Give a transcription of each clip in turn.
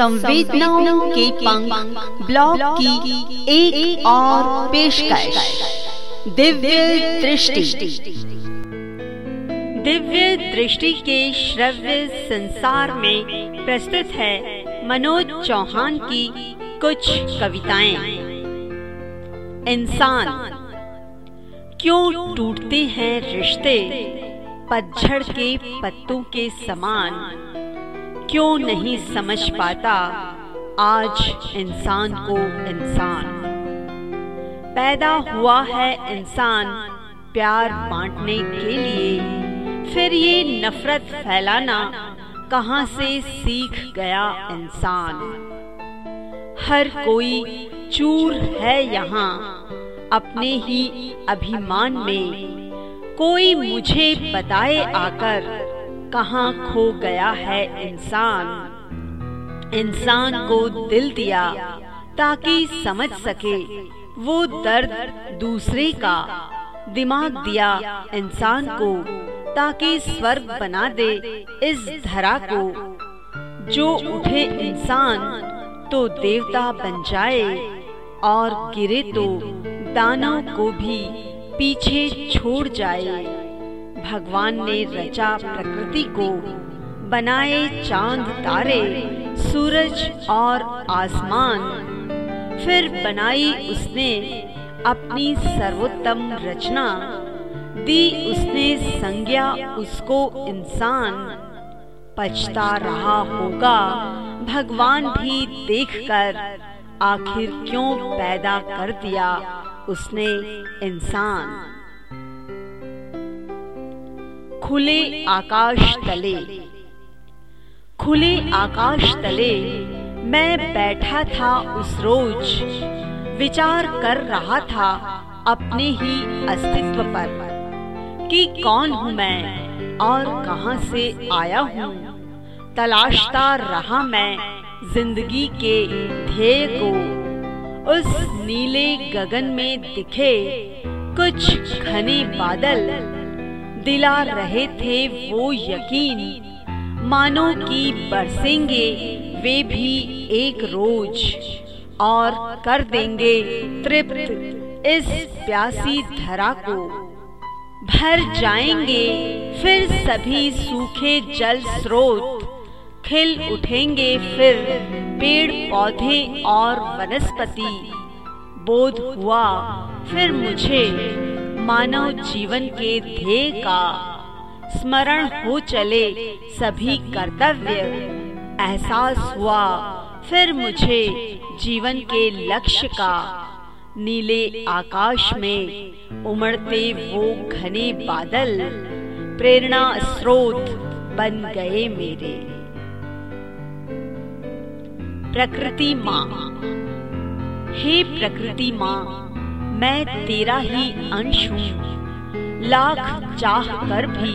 संवेदनाओं के पंख ब्लॉग की एक, एक और पेशकश। दिव्य दृष्टि। दिव्य दृष्टि के श्रव्य संसार में प्रस्तुत है मनोज चौहान की कुछ कविताएँ। इंसान क्यों टूटते हैं रिश्ते? पतझड़ के पत्तों के समान। क्यों नहीं समझ पाता? आज इंसान को इंसान। पैदा हुआ है इंसान प्यार बांटने के लिए। फिर ये नफरत फैलाना कहाँ से सीख गया इंसान? हर कोई चूर है यहाँ, अपने ही अभिमान में। कोई मुझे बताए आकर कहाँ खो गया है इंसान? इंसान को दिल दिया ताकि समझ सके, वो दर्द दूसरे का दिमाग दिया इंसान को ताकि स्वर्ग बना दे इस धरा को। जो उठे इंसान तो देवता बन जाए और गिरे तो दानव को भी पीछे छोड़ जाए। भगवान ने रचा प्रकृति को, बनाए चाँद तारे, सूरज और आसमान। फिर बनाई उसने अपनी सर्वोत्तम रचना, दी उसने संज्ञा उसको इंसान। पछता रहा होगा, भगवान भी देखकर, आखिर क्यों पैदा कर दिया उसने इंसान? खुले आकाश तले। खुले आकाश तले मैं बैठा था उस रोज। विचार कर रहा था अपने ही अस्तित्व पर कि कौन हूँ मैं और कहाँ से आया हूँ। तलाशता रहा मैं ज़िंदगी के ध्येय को। उस नीले गगन में दिखे कुछ घने बादल दिला रहे थे वो यकीन। मानो की बरसेंगे वे भी एक रोज। और कर देंगे तृप्त इस प्यासी धरा को। भर जाएँगे फिर सभी सूखे जल स्रोत। खिल उठेंगे फिर पेड़, पौधे और वनस्पति। बोध हुआ, फिर मुझे मानव जीवन के ध्येय का स्मरण हो चले सभी कर्तव्य। एहसास हुआ, फिर मुझे जीवन के लक्ष्य का। नीले आकाश में उमड़ते वो घने बादल, प्रेरणा स्रोत बन गए मेरे। प्रकृति माँ, हे प्रकृति माँ मैं तेरा ही अंश हूँ। लाख चाह कर भी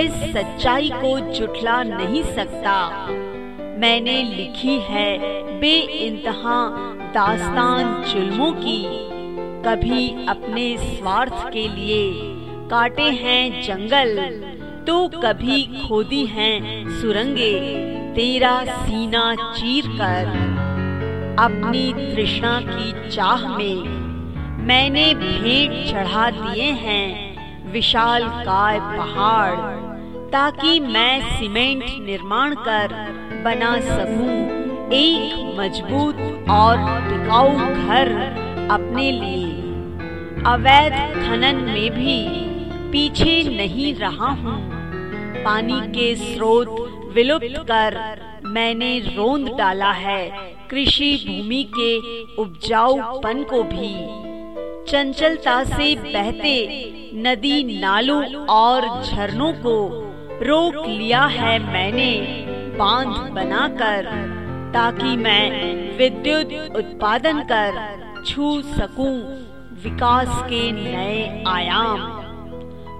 इस सच्चाई को जुटला नहीं सकता। मैंने लिखी है बे इंतहा दास्तान जुल्मों की। कभी अपने स्वार्थ के लिए काटे हैं जंगल तो कभी खोदी हैं सुरंगे। तेरा सीना चीर कर अपनी तृष्णा की चाह में मैंने भेंट चढ़ा दिए हैं, विशाल काय पहाड़, ताकि मैं सीमेंट निर्माण कर बना सकूँ। एक मज़बूत और टिकाऊ घर अपने लिए। अवैध खनन में भी पीछे नहीं रहा हूँ। पानी के स्रोत विलुप्त कर मैंने रोंद डाला है। कृषि भूमि के उपजाऊपन को भी। चंचलता से बहते नदी नालों और झरनों को रोक लिया है मैंने बाँध बनाकर, ताकि मैं विद्युत उत्पादन कर छू सकूँ विकास के नए आयाम।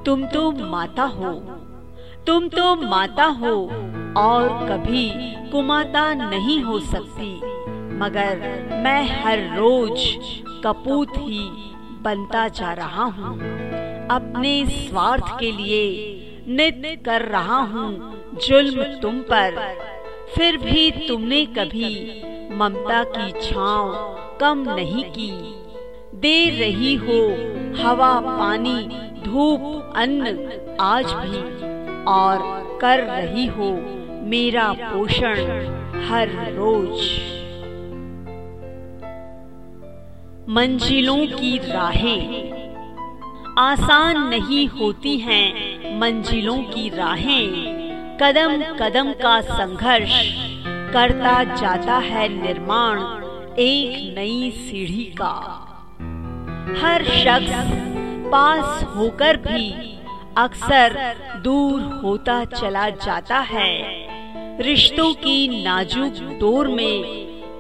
तुम तो माता हो, तुम तो माता हो, और कभी कुमाता नहीं हो सकती, मगर मैं हर रोज कपूत ही बनता जा रहा हूँ। अपने स्वार्थ के लिए नित कर रहा हूँ जुल्म तुम पर। फिर भी तुमने कभी ममता की छांव कम नहीं की। दे रही हो, हवा, पानी, धूप, अन्न आज भी और कर रही हो मेरा पोषण हर रोज। मंजिलों की राहें। आसान नहीं होती हैं मंजिलों की राहें। कदम कदम का संघर्ष करता जाता है निर्माण एक नई सीढ़ी का। हर शख्स पास होकर भी अक्सर दूर होता चला जाता है। रिश्तों की नाजुक डोर में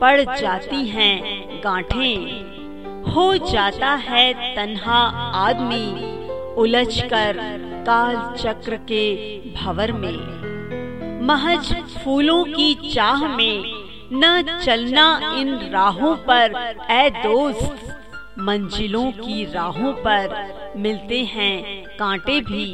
पड़ जाती हैं गांठें। हो जाता है तन्हा आदमी उलझकर काल चक्र के भवर में। महज फूलों की चाह में न चलना इन राहों पर ए दोस्त, मंजिलों की राहों पर मिलते हैं कांटे भी।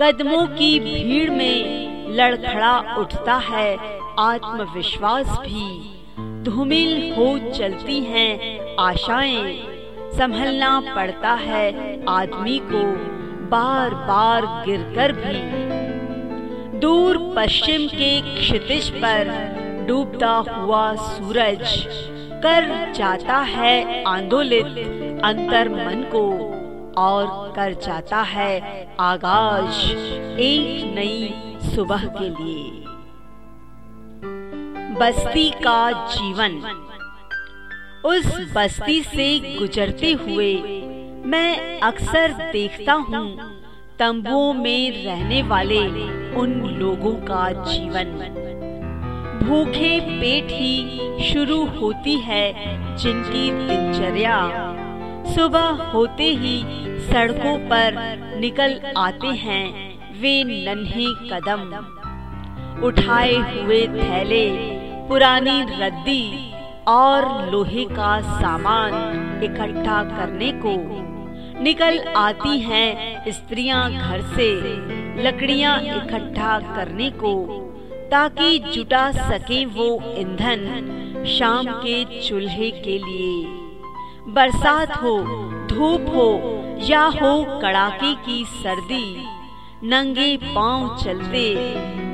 कदमों की भीड़ में लड़खड़ा उठता है आत्मविश्वास भी। धूमिल हो चलती हैं आशाएँ संभलना पड़ता है आदमी को बार बार गिरकर भी। दूर पश्चिम के क्षितिज पर डूबता हुआ सूरज, कर जाता है आंदोलित अंतर मन को और कर जाता है आगाज़ एक नई सुबह के लिए। बस्ती का जीवन। उस बस्ती से गुजरते हुए मैं अक्सर देखता हूँ तंबुओं में रहने वाले उन लोगों का जीवन। भूखे पेट ही शुरू होती है जिनकी दिनचर्या। सुबह होते ही सड़कों पर निकल आते हैं वे नन्हे कदम। उठाए हुए थैले, पुरानी रद्दी और लोहे का सामान इकट्ठा करने को निकल आती हैं स्त्रियाँ घर से, लकड़ियाँ इकट्ठा करने को, ताकि जुटा सके वो ईंधन शाम के चूल्हे के लिए। बरसात हो, धूप हो या हो कड़ाके की सर्दी, नंगे पाँव चलते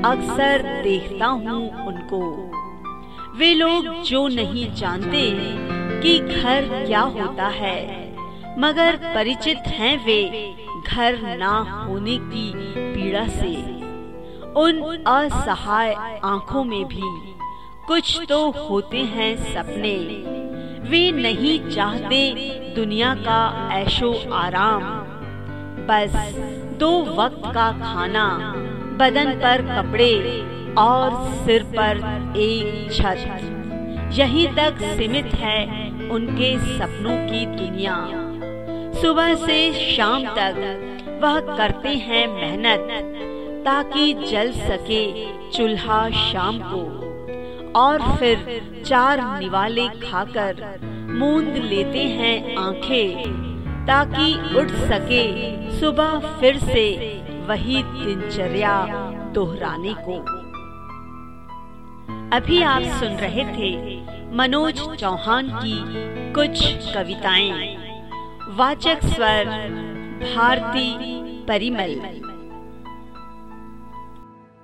अक्सर देखता हूँ उनको। वे लोग जो नहीं जानते कि घर क्या होता है, मगर परिचित हैं वे घर ना होने की पीड़ा से। उन असहाय आँखों में भी कुछ तो होते हैं सपने। वे नहीं चाहते दुनिया का ऐशो आराम। बस दो वक्त का खाना, बदन पर कपड़े और सिर पर एक छत। यही तक सीमित है उनके सपनों की दुनिया। सुबह से शाम तक वह करते हैं मेहनत ताकि जल सके चूल्हा शाम को। और फिर चार निवाले खाकर मूंद लेते हैं आँखें ताकि उठ सके सुबह फिर से वही दिनचर्या दोहराने को। अभी आप सुन रहे थे मनोज चौहान की कुछ कविताएँ। वाचक स्वर भारती परिमल।